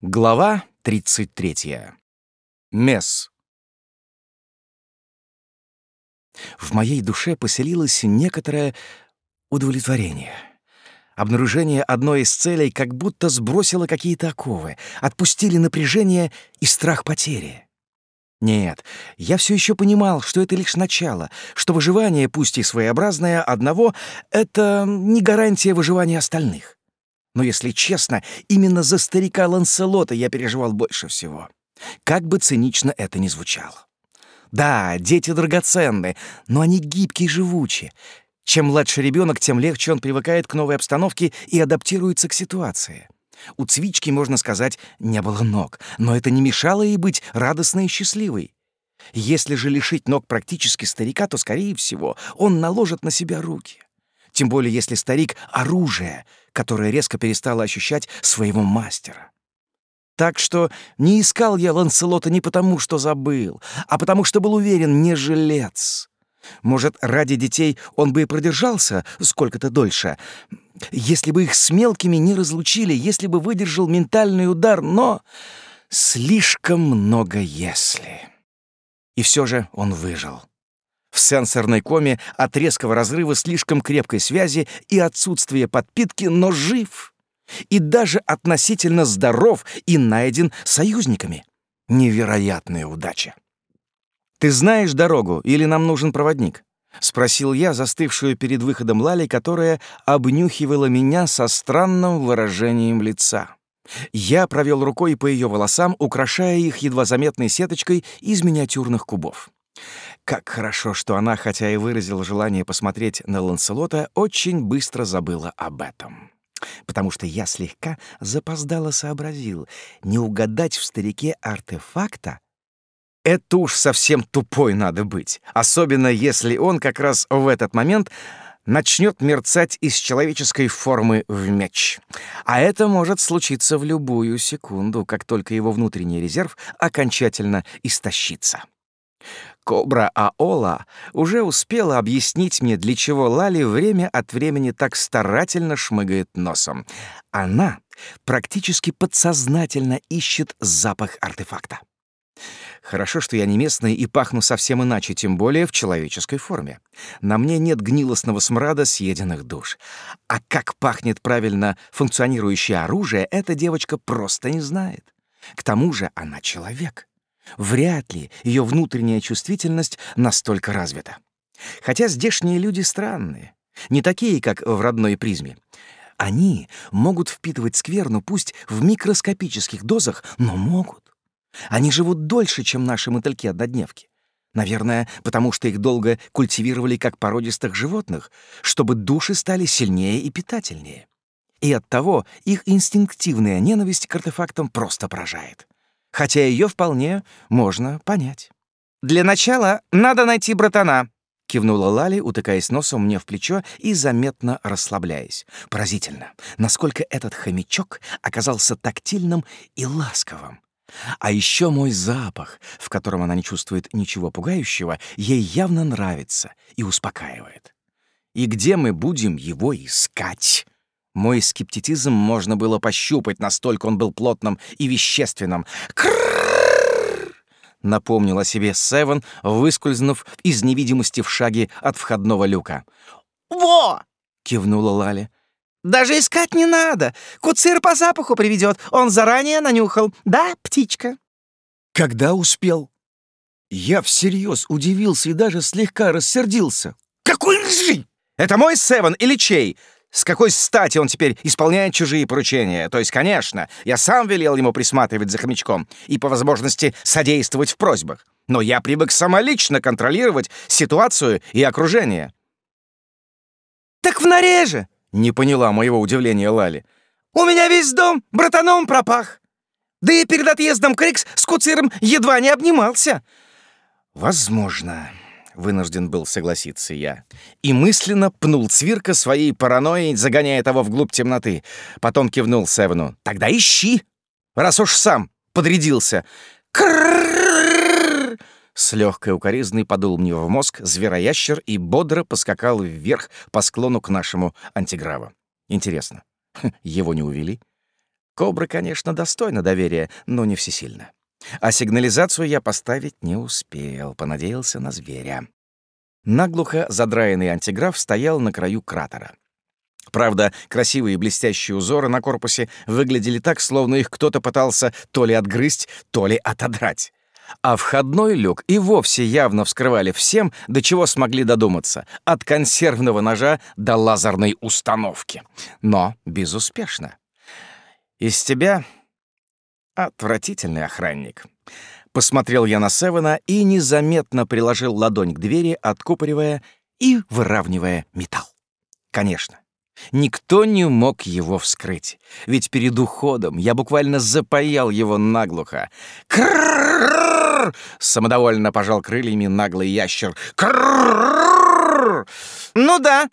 Глава 33. Месс. В моей душе поселилось некоторое удовлетворение. Обнаружение одной из целей как будто сбросило какие-то оковы, отпустили напряжение и страх потери. Нет, я все еще понимал, что это лишь начало, что выживание, пусть и своеобразное, одного — это не гарантия выживания остальных. Но, если честно, именно за старика Ланселота я переживал больше всего. Как бы цинично это ни звучало. Да, дети драгоценны, но они гибкие и живучие. Чем младше ребенок, тем легче он привыкает к новой обстановке и адаптируется к ситуации. У Цвички, можно сказать, не было ног, но это не мешало ей быть радостной и счастливой. Если же лишить ног практически старика, то, скорее всего, он наложит на себя руки. Тем более, если старик — оружие, которое резко перестало ощущать своего мастера. Так что не искал я Ланселота не потому, что забыл, а потому что был уверен, не жилец. Может, ради детей он бы и продержался сколько-то дольше, если бы их с мелкими не разлучили, если бы выдержал ментальный удар, но слишком много «если». И все же он выжил в сенсорной коме от резкого разрыва слишком крепкой связи и отсутствия подпитки, но жив. И даже относительно здоров и найден союзниками. Невероятная удача. «Ты знаешь дорогу или нам нужен проводник?» — спросил я застывшую перед выходом Лали, которая обнюхивала меня со странным выражением лица. Я провел рукой по ее волосам, украшая их едва заметной сеточкой из миниатюрных кубов. Как хорошо, что она, хотя и выразила желание посмотреть на Ланселота, очень быстро забыла об этом. Потому что я слегка запоздало сообразил, не угадать в старике артефакта — это уж совсем тупой надо быть, особенно если он как раз в этот момент начнет мерцать из человеческой формы в меч. А это может случиться в любую секунду, как только его внутренний резерв окончательно истощится. Кобра Аола уже успела объяснить мне, для чего Лали время от времени так старательно шмыгает носом. Она практически подсознательно ищет запах артефакта. Хорошо, что я не местный и пахну совсем иначе, тем более в человеческой форме. На мне нет гнилостного смрада съеденных душ. А как пахнет правильно функционирующее оружие, эта девочка просто не знает. К тому же она человек. Вряд ли ее внутренняя чувствительность настолько развита. Хотя здешние люди странные, не такие, как в родной призме. Они могут впитывать скверну пусть в микроскопических дозах, но могут. Они живут дольше, чем наши мотыльки-однодневки. Наверное, потому что их долго культивировали как породистых животных, чтобы души стали сильнее и питательнее. И оттого их инстинктивная ненависть к артефактам просто поражает хотя ее вполне можно понять. «Для начала надо найти братана», — кивнула Лали, утыкаясь носом мне в плечо и заметно расслабляясь. Поразительно, насколько этот хомячок оказался тактильным и ласковым. А еще мой запах, в котором она не чувствует ничего пугающего, ей явно нравится и успокаивает. И где мы будем его искать? Мой скептицизм можно было пощупать, настолько он был плотным и вещественным. «Кррррр!» — напомнил о себе Севен, выскользнув из невидимости в шаге от входного люка. «Во!» — кивнула Лали. «Даже искать не надо. Куцир по запаху приведет. Он заранее нанюхал. Да, птичка?» «Когда успел?» Я всерьез удивился и даже слегка рассердился. «Какой ржи! Это мой Севен или чей? С какой стати он теперь исполняет чужие поручения? То есть, конечно, я сам велел ему присматривать за хомячком и, по возможности, содействовать в просьбах. Но я привык самолично контролировать ситуацию и окружение. «Так в норе же!» — не поняла моего удивления Лали. «У меня весь дом братаном пропах. Да и перед отъездом Крикс с Куциром едва не обнимался». «Возможно», вынужден был согласиться я. И мысленно пнул Цвирка своей паранойей, загоняя того вглубь темноты. Потом кивнул Севну. «Тогда ищи, раз уж сам подрядился». С легкой укоризной подул мне в мозг звероящер и бодро поскакал вверх по склону к нашему антиграву. Интересно, его не увели? Кобра, конечно, достойна доверия, но не всесильна. А сигнализацию я поставить не успел, понадеялся на зверя. Наглухо задраенный антиграф стоял на краю кратера. Правда, красивые блестящие узоры на корпусе выглядели так, словно их кто-то пытался то ли отгрызть, то ли отодрать. А входной люк и вовсе явно вскрывали всем, до чего смогли додуматься, от консервного ножа до лазерной установки. Но безуспешно. «Из тебя отвратительный охранник». Посмотрел я на Севена и незаметно приложил ладонь к двери, откупоривая и выравнивая металл. Конечно, Никто не мог его вскрыть, ведь перед уходом я буквально запаял его наглухо. Крррррр! Самодовольно пожал крыльями наглый ящер. Крррррр! Ну да,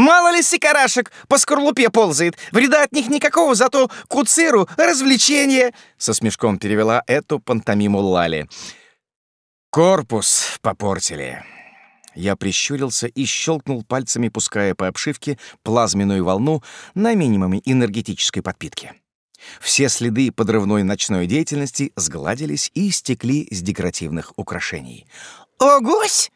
Мало ли сикарашек по скорлупе ползает. Вреда от них никакого, зато куциру развлечение. Со смешком перевела эту пантомиму Лали. Корпус попортили. Я прищурился и щелкнул пальцами, пуская по обшивке плазменную волну на минимуме энергетической подпитки. Все следы подрывной ночной деятельности сгладились и стекли с декоративных украшений. «Огось!»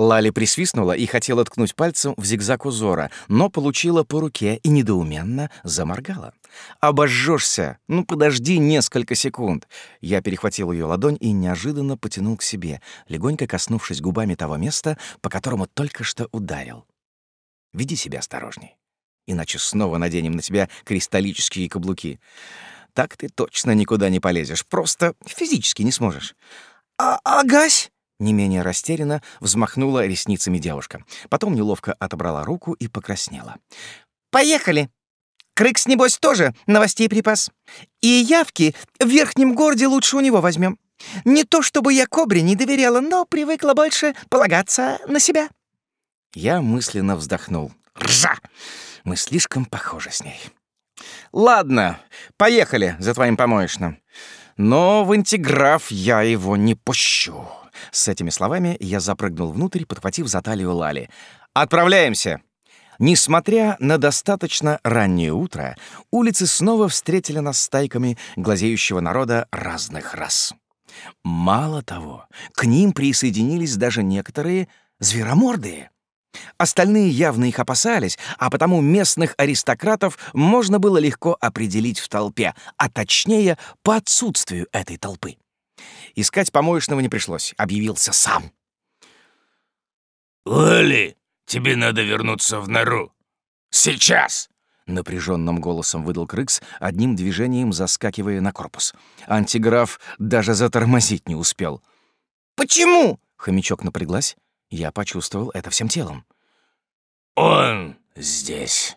Лали присвистнула и хотела ткнуть пальцем в зигзаг узора, но получила по руке и недоуменно заморгала. «Обожжешься! Ну, подожди несколько секунд!» Я перехватил ее ладонь и неожиданно потянул к себе, легонько коснувшись губами того места, по которому только что ударил. «Веди себя осторожней, иначе снова наденем на тебя кристаллические каблуки. Так ты точно никуда не полезешь, просто физически не сможешь». «А «Агась!» Не менее растерянно взмахнула ресницами девушка. Потом неловко отобрала руку и покраснела. «Поехали! Крыкс, небось, тоже новостей припас. И явки в верхнем городе лучше у него возьмем. Не то чтобы я Кобре не доверяла, но привыкла больше полагаться на себя». Я мысленно вздохнул. «Ржа! Мы слишком похожи с ней». «Ладно, поехали за твоим помоечным. Но в интеграф я его не пущу». С этими словами я запрыгнул внутрь, подхватив за талию Лали. «Отправляемся!» Несмотря на достаточно раннее утро, улицы снова встретили нас стайками глазеющего народа разных рас. Мало того, к ним присоединились даже некоторые зверомордые. Остальные явно их опасались, а потому местных аристократов можно было легко определить в толпе, а точнее по отсутствию этой толпы. Искать помоечного не пришлось, объявился сам. «Лали, тебе надо вернуться в нору. Сейчас!» Напряженным голосом выдал Крыкс, одним движением заскакивая на корпус. Антиграф даже затормозить не успел. «Почему?» — хомячок напряглась. Я почувствовал это всем телом. «Он здесь!»